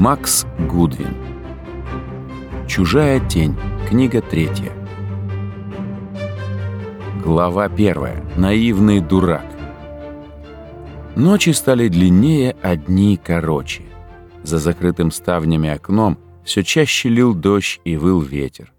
Макс Гудвин. Чужая тень. Книга третья. Глава первая. Наивный дурак. Ночи стали длиннее, а дни короче. За закрытым ставнями окном все чаще лил дождь и выл ветер.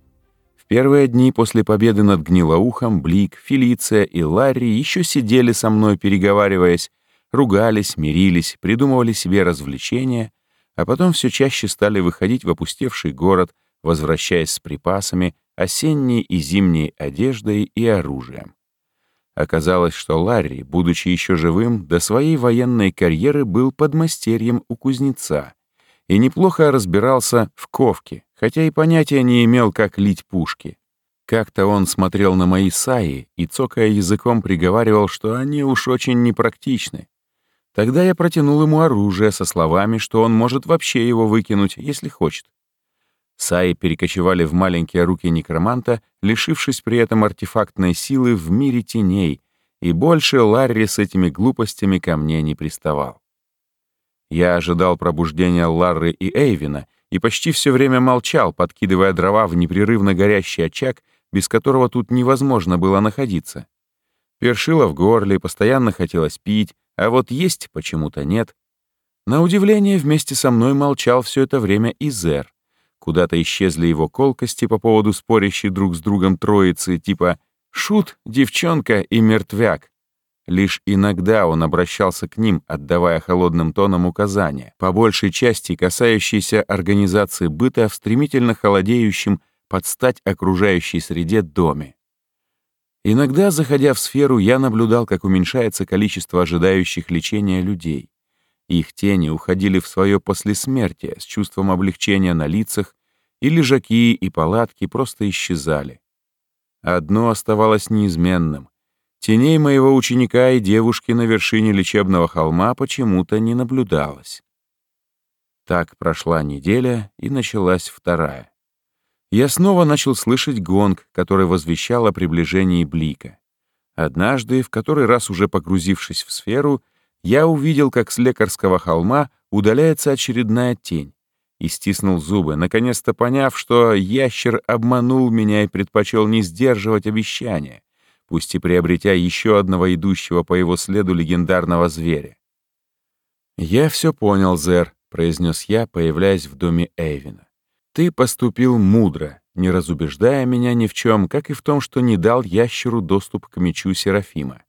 В первые дни после победы над Гнилоухом Блик, Фелиция и Ларри еще сидели со мной, переговариваясь, ругались, мирились, придумывали себе развлечения, а потом все чаще стали выходить в опустевший город, возвращаясь с припасами, осенней и зимней одеждой и оружием. Оказалось, что Ларри, будучи еще живым, до своей военной карьеры был подмастерьем у кузнеца и неплохо разбирался в ковке, хотя и понятия не имел, как лить пушки. Как-то он смотрел на мои саи и, цокая языком, приговаривал, что они уж очень непрактичны. Тогда я протянул ему оружие со словами, что он может вообще его выкинуть, если хочет. Саи перекочевали в маленькие руки некроманта, лишившись при этом артефактной силы в мире теней, и больше Ларри с этими глупостями ко мне не приставал. Я ожидал пробуждения Ларры и Эйвина и почти все время молчал, подкидывая дрова в непрерывно горящий очаг, без которого тут невозможно было находиться. Першило в горле, постоянно хотелось пить, а вот есть почему-то нет. На удивление, вместе со мной молчал все это время и Зер. Куда-то исчезли его колкости по поводу спорящей друг с другом троицы, типа «шут, девчонка и мертвяк». Лишь иногда он обращался к ним, отдавая холодным тоном указания, по большей части касающиеся организации быта в стремительно холодеющем под стать окружающей среде доме. Иногда, заходя в сферу, я наблюдал, как уменьшается количество ожидающих лечения людей. Их тени уходили в свое послесмертие с чувством облегчения на лицах, и лежаки и палатки просто исчезали. Одно оставалось неизменным. Теней моего ученика и девушки на вершине лечебного холма почему-то не наблюдалось. Так прошла неделя, и началась вторая я снова начал слышать гонг, который возвещал о приближении блика. Однажды, в который раз уже погрузившись в сферу, я увидел, как с лекарского холма удаляется очередная тень, и стиснул зубы, наконец-то поняв, что ящер обманул меня и предпочел не сдерживать обещания, пусть и приобретя еще одного идущего по его следу легендарного зверя. «Я все понял, Зер», — произнес я, появляясь в доме Эйвина. Ты поступил мудро, не разубеждая меня ни в чем, как и в том, что не дал ящеру доступ к мечу Серафима.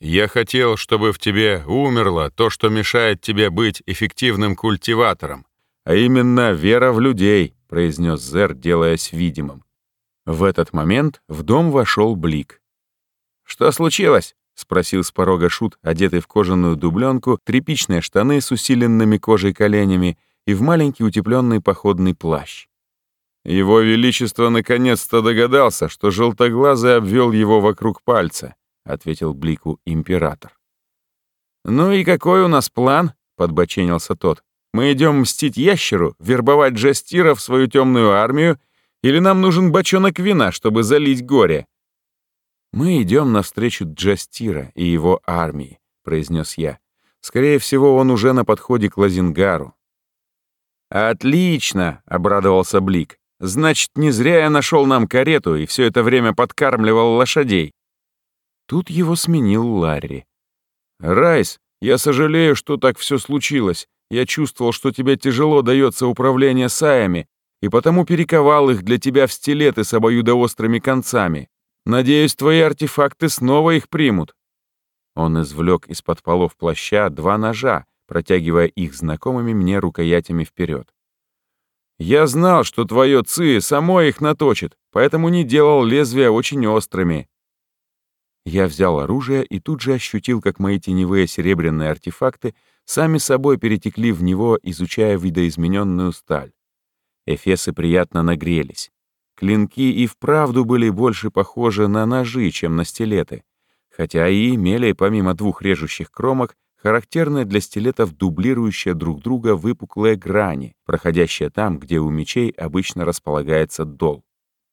«Я хотел, чтобы в тебе умерло то, что мешает тебе быть эффективным культиватором, а именно вера в людей», — произнес Зер, делаясь видимым. В этот момент в дом вошел Блик. «Что случилось?» — спросил с порога Шут, одетый в кожаную дубленку, тряпичные штаны с усиленными кожей коленями — и в маленький утепленный походный плащ. Его Величество наконец-то догадался, что желтоглазый обвел его вокруг пальца, ответил Блику император. «Ну и какой у нас план?» — подбоченился тот. «Мы идем мстить ящеру, вербовать Джастира в свою темную армию, или нам нужен бочонок вина, чтобы залить горе?» «Мы идем навстречу Джастира и его армии», — произнес я. «Скорее всего, он уже на подходе к Лазингару. «Отлично!» — обрадовался Блик. «Значит, не зря я нашел нам карету и все это время подкармливал лошадей». Тут его сменил Ларри. «Райс, я сожалею, что так все случилось. Я чувствовал, что тебе тяжело дается управление саями, и потому перековал их для тебя в стилеты с обоюдоострыми концами. Надеюсь, твои артефакты снова их примут». Он извлек из-под полов плаща два ножа, протягивая их знакомыми мне рукоятями вперед. «Я знал, что твое ци само их наточит, поэтому не делал лезвия очень острыми». Я взял оружие и тут же ощутил, как мои теневые серебряные артефакты сами собой перетекли в него, изучая видоизмененную сталь. Эфесы приятно нагрелись. Клинки и вправду были больше похожи на ножи, чем на стилеты, хотя и имели, помимо двух режущих кромок, характерная для стилетов дублирующая друг друга выпуклые грани, проходящие там, где у мечей обычно располагается дол.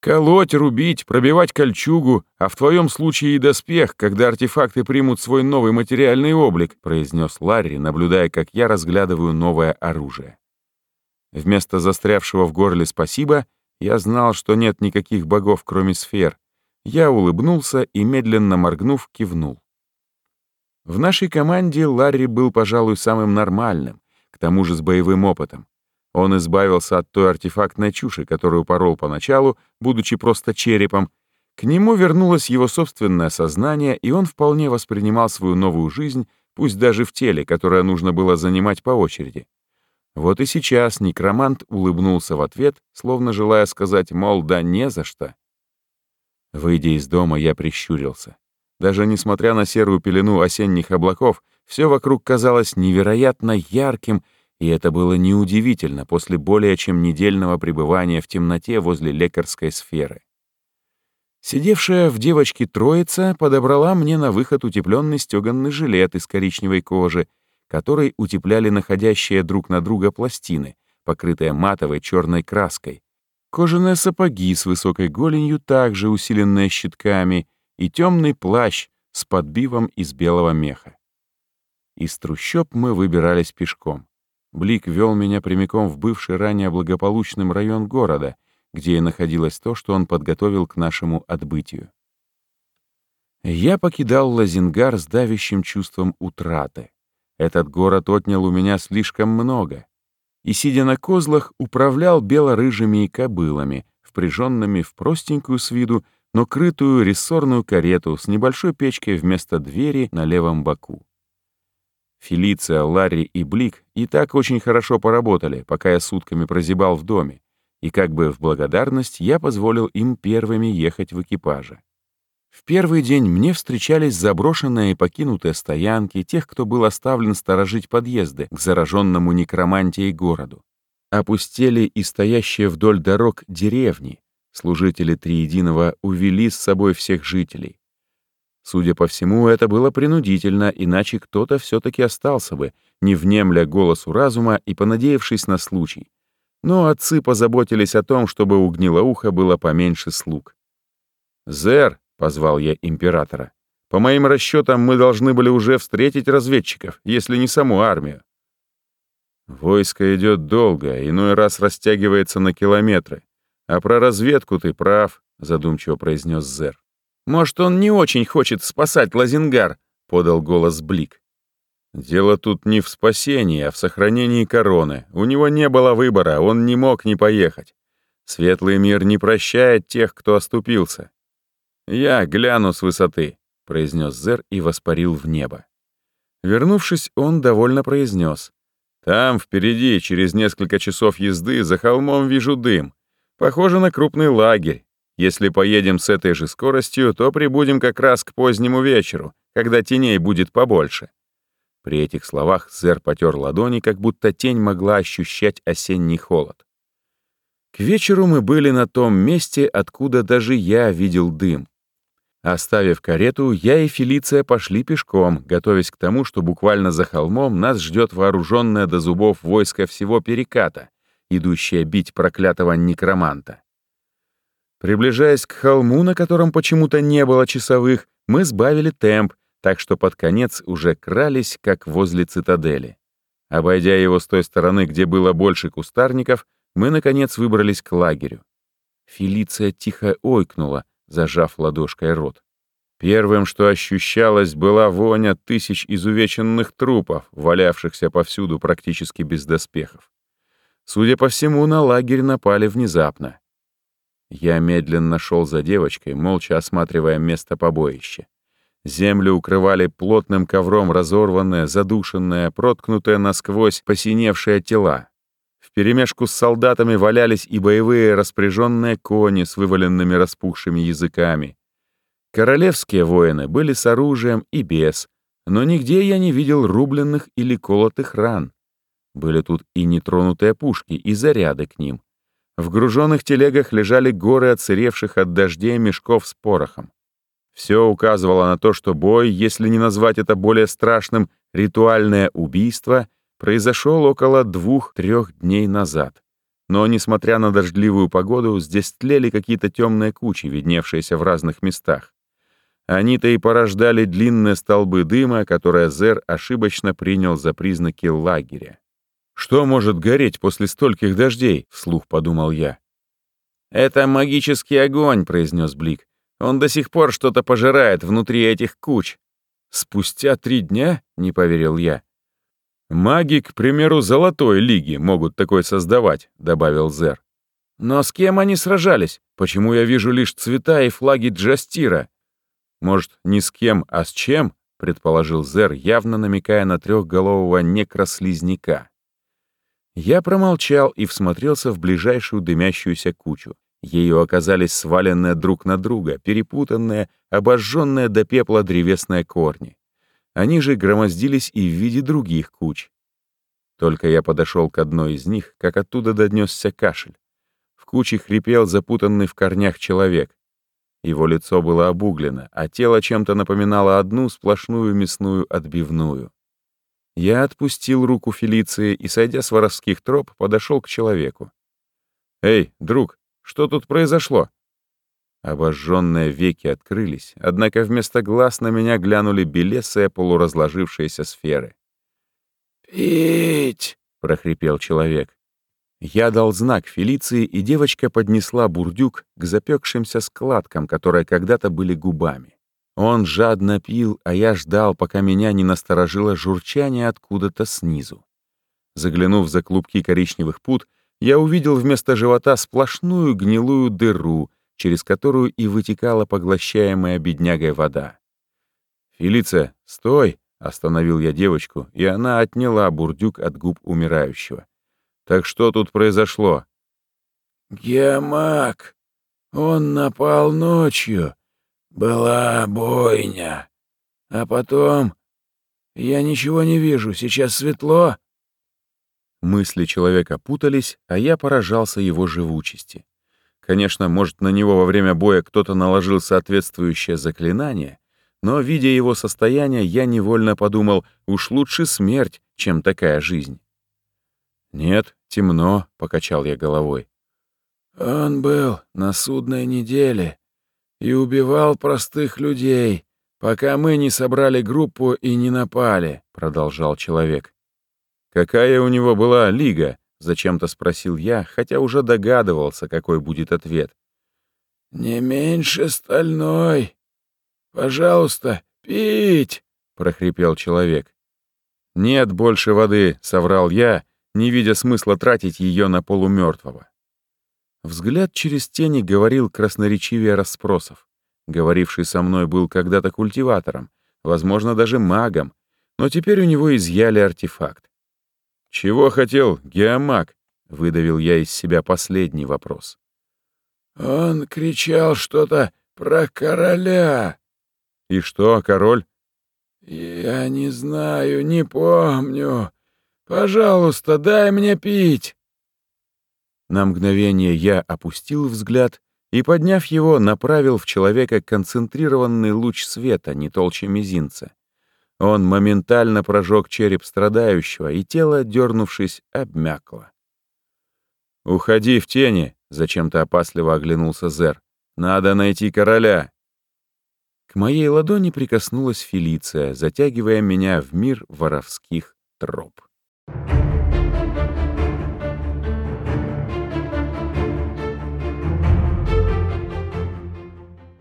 «Колоть, рубить, пробивать кольчугу, а в твоем случае и доспех, когда артефакты примут свой новый материальный облик», произнес Ларри, наблюдая, как я разглядываю новое оружие. Вместо застрявшего в горле «спасибо» я знал, что нет никаких богов, кроме сфер. Я улыбнулся и, медленно моргнув, кивнул. В нашей команде Ларри был, пожалуй, самым нормальным, к тому же с боевым опытом. Он избавился от той артефактной чуши, которую порол поначалу, будучи просто черепом. К нему вернулось его собственное сознание, и он вполне воспринимал свою новую жизнь, пусть даже в теле, которое нужно было занимать по очереди. Вот и сейчас некромант улыбнулся в ответ, словно желая сказать, мол, да не за что. Выйдя из дома, я прищурился. Даже несмотря на серую пелену осенних облаков, все вокруг казалось невероятно ярким и это было неудивительно после более чем недельного пребывания в темноте возле лекарской сферы. Сидевшая в девочке троица подобрала мне на выход утепленный стеганный жилет из коричневой кожи, который утепляли находящие друг на друга пластины, покрытые матовой черной краской, кожаные сапоги с высокой голенью, также усиленные щитками, и темный плащ с подбивом из белого меха. Из трущоб мы выбирались пешком. Блик вел меня прямиком в бывший ранее благополучным район города, где и находилось то, что он подготовил к нашему отбытию. Я покидал Лазингар с давящим чувством утраты. Этот город отнял у меня слишком много. И, сидя на козлах, управлял бело-рыжими кобылами, впряженными в простенькую с виду, но крытую рессорную карету с небольшой печкой вместо двери на левом боку. Фелиция, Ларри и Блик и так очень хорошо поработали, пока я сутками прозябал в доме, и как бы в благодарность я позволил им первыми ехать в экипаже. В первый день мне встречались заброшенные и покинутые стоянки тех, кто был оставлен сторожить подъезды к зараженному некромантией городу. Опустели и стоящие вдоль дорог деревни. Служители Триединого увели с собой всех жителей. Судя по всему, это было принудительно, иначе кто-то все-таки остался бы, не внемля голосу разума и понадеявшись на случай. Но отцы позаботились о том, чтобы у гнилоуха было поменьше слуг. «Зер», — позвал я императора, — «по моим расчетам, мы должны были уже встретить разведчиков, если не саму армию». Войско идет долго, иной раз растягивается на километры. А про разведку ты прав, задумчиво произнес Зер. Может, он не очень хочет спасать Лазингар, подал голос Блик. Дело тут не в спасении, а в сохранении короны. У него не было выбора, он не мог не поехать. Светлый мир не прощает тех, кто оступился. Я гляну с высоты, произнес Зер и воспарил в небо. Вернувшись, он довольно произнес. Там, впереди, через несколько часов езды, за холмом вижу дым. Похоже на крупный лагерь. Если поедем с этой же скоростью, то прибудем как раз к позднему вечеру, когда теней будет побольше». При этих словах Зер потер ладони, как будто тень могла ощущать осенний холод. К вечеру мы были на том месте, откуда даже я видел дым. Оставив карету, я и Фелиция пошли пешком, готовясь к тому, что буквально за холмом нас ждет вооруженное до зубов войско всего переката, идущее бить проклятого некроманта. Приближаясь к холму, на котором почему-то не было часовых, мы сбавили темп, так что под конец уже крались, как возле цитадели. Обойдя его с той стороны, где было больше кустарников, мы, наконец, выбрались к лагерю. Фелиция тихо ойкнула, зажав ладошкой рот. Первым, что ощущалось, была воня тысяч изувеченных трупов, валявшихся повсюду практически без доспехов. Судя по всему, на лагерь напали внезапно. Я медленно шел за девочкой, молча осматривая место побоища. Землю укрывали плотным ковром разорванные, задушенные, проткнутые насквозь посиневшие тела. Вперемешку с солдатами валялись и боевые распряженные кони с вываленными распухшими языками. Королевские воины были с оружием и без, но нигде я не видел рубленных или колотых ран. Были тут и нетронутые пушки, и заряды к ним. В груженных телегах лежали горы отсыревших от дождей мешков с порохом. Все указывало на то, что бой, если не назвать это более страшным, ритуальное убийство, произошел около двух-трех дней назад. Но, несмотря на дождливую погоду, здесь тлели какие-то темные кучи, видневшиеся в разных местах. Они-то и порождали длинные столбы дыма, которые Зер ошибочно принял за признаки лагеря. «Что может гореть после стольких дождей?» — вслух подумал я. «Это магический огонь», — произнес Блик. «Он до сих пор что-то пожирает внутри этих куч». «Спустя три дня?» — не поверил я. «Маги, к примеру, Золотой Лиги могут такое создавать», — добавил Зер. «Но с кем они сражались? Почему я вижу лишь цвета и флаги Джастира?» «Может, не с кем, а с чем?» — предположил Зер, явно намекая на трехголового некрослизняка. Я промолчал и всмотрелся в ближайшую дымящуюся кучу. Ею оказались сваленные друг на друга, перепутанные, обожженные до пепла древесные корни. Они же громоздились и в виде других куч. Только я подошел к одной из них, как оттуда донесся кашель. В куче хрипел запутанный в корнях человек. Его лицо было обуглено, а тело чем-то напоминало одну сплошную мясную отбивную. Я отпустил руку Фелиции и, сойдя с воровских троп, подошел к человеку. «Эй, друг, что тут произошло?» Обожженные веки открылись, однако вместо глаз на меня глянули белесые полуразложившиеся сферы. «Пить!» — прохрипел человек. Я дал знак Фелиции, и девочка поднесла бурдюк к запекшимся складкам, которые когда-то были губами. Он жадно пил, а я ждал, пока меня не насторожило журчание откуда-то снизу. Заглянув за клубки коричневых пут, я увидел вместо живота сплошную гнилую дыру, через которую и вытекала поглощаемая беднягой вода. «Фелиция, стой!» — остановил я девочку, и она отняла бурдюк от губ умирающего. «Так что тут произошло?» «Геомаг! Он напал ночью. Была бойня. А потом... Я ничего не вижу, сейчас светло». Мысли человека путались, а я поражался его живучести. Конечно, может, на него во время боя кто-то наложил соответствующее заклинание, но, видя его состояние, я невольно подумал, уж лучше смерть, чем такая жизнь. «Нет, темно», — покачал я головой. «Он был на судной неделе и убивал простых людей, пока мы не собрали группу и не напали», — продолжал человек. «Какая у него была лига?» Зачем-то спросил я, хотя уже догадывался, какой будет ответ. «Не меньше стальной. Пожалуйста, пить!» — прохрипел человек. «Нет больше воды», — соврал я, не видя смысла тратить ее на полумертвого. Взгляд через тени говорил красноречивее расспросов. Говоривший со мной был когда-то культиватором, возможно, даже магом, но теперь у него изъяли артефакт. «Чего хотел геомаг?» — выдавил я из себя последний вопрос. «Он кричал что-то про короля». «И что, король?» «Я не знаю, не помню. Пожалуйста, дай мне пить». На мгновение я опустил взгляд и, подняв его, направил в человека концентрированный луч света, не толще мизинца. Он моментально прожег череп страдающего, и тело, дернувшись, обмякло. «Уходи в тени!» — зачем-то опасливо оглянулся Зер. «Надо найти короля!» К моей ладони прикоснулась Фелиция, затягивая меня в мир воровских троп. Thank you.